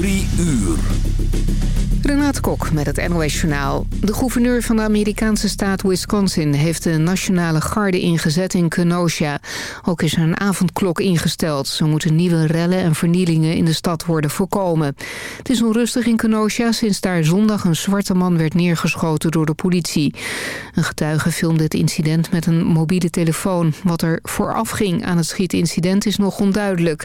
Drie uur. Renate Kok met het NOS Journaal. De gouverneur van de Amerikaanse staat Wisconsin... heeft de nationale garde ingezet in Kenosha. Ook is er een avondklok ingesteld. Zo moeten nieuwe rellen en vernielingen in de stad worden voorkomen. Het is onrustig in Kenosha sinds daar zondag een zwarte man werd neergeschoten door de politie. Een getuige filmde het incident met een mobiele telefoon. Wat er vooraf ging aan het schietincident is nog onduidelijk.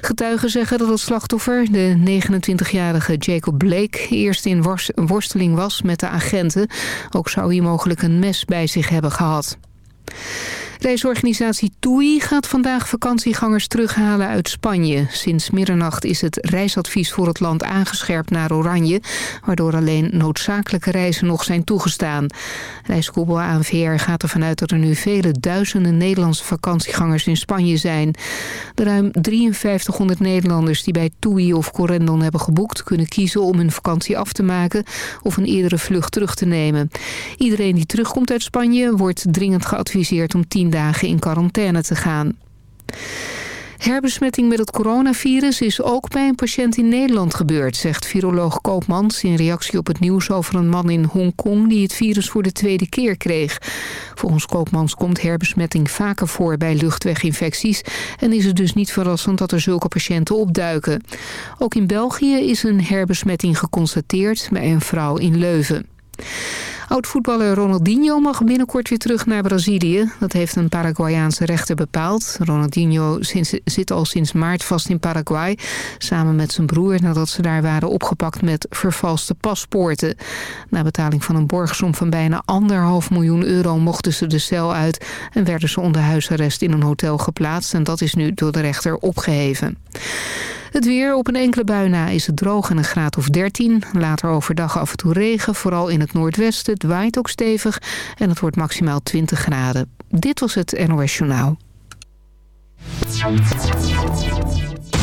Getuigen zeggen dat het slachtoffer, de 29-jarige Jacob Blake eerst in worsteling was met de agenten. Ook zou hij mogelijk een mes bij zich hebben gehad. Reisorganisatie TUI gaat vandaag vakantiegangers terughalen uit Spanje. Sinds middernacht is het reisadvies voor het land aangescherpt naar oranje... waardoor alleen noodzakelijke reizen nog zijn toegestaan. Reiskoepel ANVR gaat ervan uit dat er nu vele duizenden Nederlandse vakantiegangers in Spanje zijn. De ruim 5300 Nederlanders die bij TUI of Corendon hebben geboekt... kunnen kiezen om hun vakantie af te maken of een eerdere vlucht terug te nemen. Iedereen die terugkomt uit Spanje wordt dringend geadviseerd om 10 dagen in quarantaine te gaan. Herbesmetting met het coronavirus is ook bij een patiënt in Nederland gebeurd, zegt viroloog Koopmans in reactie op het nieuws over een man in Hongkong die het virus voor de tweede keer kreeg. Volgens Koopmans komt herbesmetting vaker voor bij luchtweginfecties en is het dus niet verrassend dat er zulke patiënten opduiken. Ook in België is een herbesmetting geconstateerd bij een vrouw in Leuven. Oud-voetballer Ronaldinho mag binnenkort weer terug naar Brazilië. Dat heeft een Paraguayaanse rechter bepaald. Ronaldinho zit al sinds maart vast in Paraguay... samen met zijn broer nadat ze daar waren opgepakt met vervalste paspoorten. Na betaling van een borgsom van bijna anderhalf miljoen euro... mochten ze de cel uit en werden ze onder huisarrest in een hotel geplaatst. En dat is nu door de rechter opgeheven. Het weer op een enkele bui na is het droog en een graad of 13. Later overdag af en toe regen, vooral in het noordwesten. Het waait ook stevig en het wordt maximaal 20 graden. Dit was het NOS Journaal.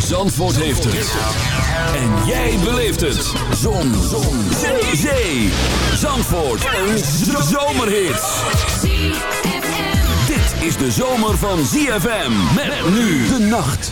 Zandvoort heeft het. En jij beleeft het. Zon. Zon. Zee. Zee. Zandvoort. Een zomerhit. Dit is de zomer van ZFM. Met nu de nacht.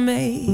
Me.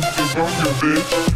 don't get on bitch.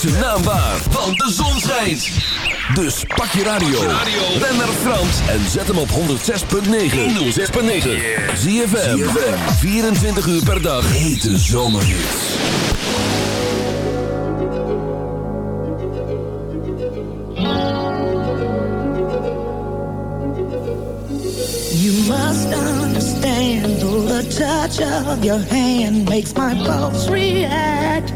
zijn naam want de zon schijnt. Dus pak je radio, ben naar Frans en zet hem op 106.9. 106.9. Zie je 24 uur per dag. Hete zomerhit. You must understand the touch of your hand makes my pulse react.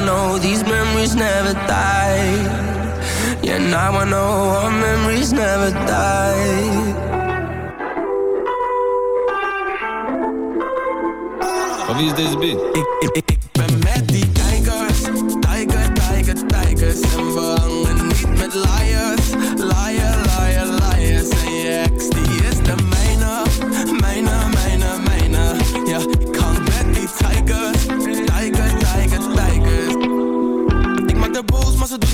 I know these memories never die. Yeah, now I know our memories never die. Van wie is deze beat? Ik, ik, ik, ik ben met die kijkers, tiger, tiger, tigers En we hangen niet met liars,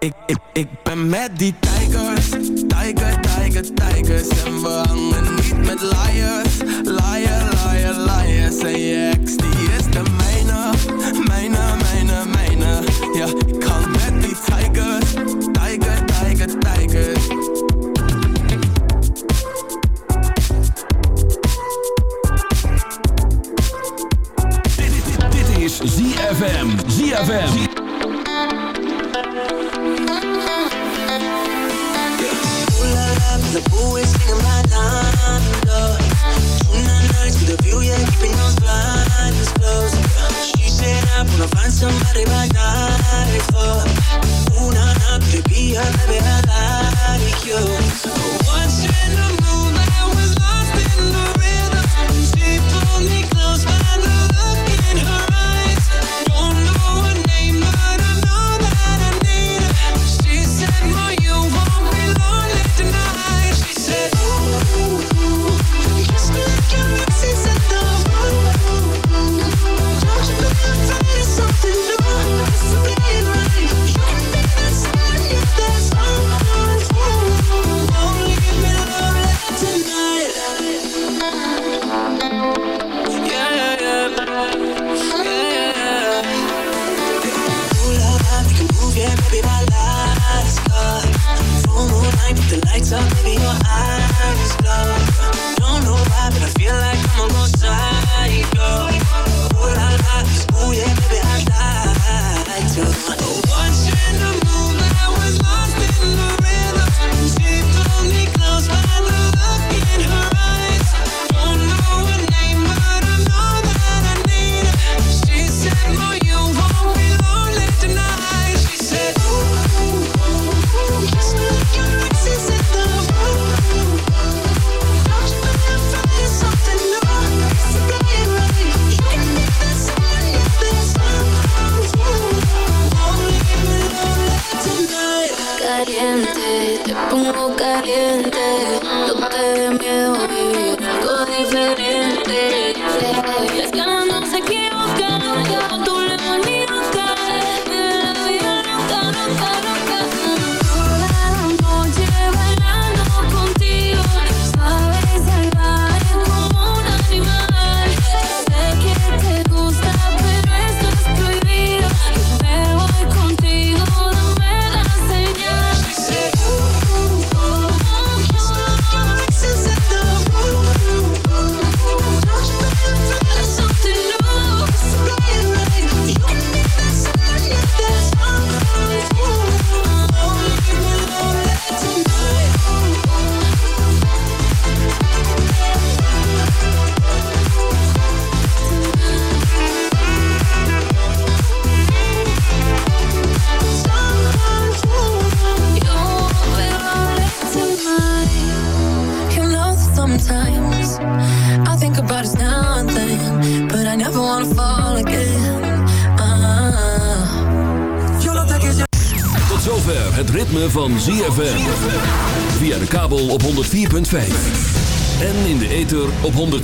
ik, ik, ik ben met die tijgers, tiger, tiger, tigers En we hangen niet met liars, liar, liar, liars. En die is de mijne, mijne, mijne, mijne. Ja, ik hang met die tigers, tiger, tiger, tigers Dit, dit is ZFM. ZFM. The pool is singing my with a view, yeah, keeping those blinds closed. She said I wanna find somebody like that for. Ooh, nah, nah, could it be her, baby, you. something